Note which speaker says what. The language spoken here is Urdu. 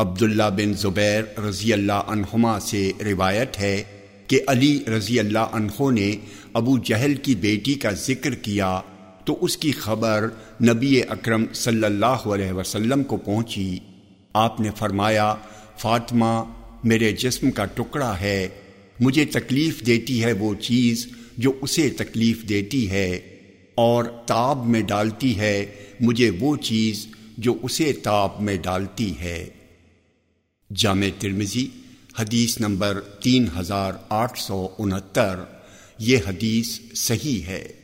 Speaker 1: عبداللہ بن زبیر رضی اللہ عنہما سے روایت ہے کہ علی رضی اللہ عنہ نے ابو جہل کی بیٹی کا ذکر کیا تو اس کی خبر نبی اکرم صلی اللہ علیہ وسلم کو پہنچی۔ آپ نے فرمایا، فاطمہ، میرے جسم کا ٹکڑا ہے، مجھے تکلیف دیتی ہے وہ چیز جو اسے تکلیف دیتی ہے، اور تاب میں ڈالتی ہے، مجھے وہ چیز جو اسے تاب میں ڈالتی ہے۔ جامع ترمزی حدیث نمبر تین ہزار آٹھ سو انہتر. یہ حدیث صحیح ہے۔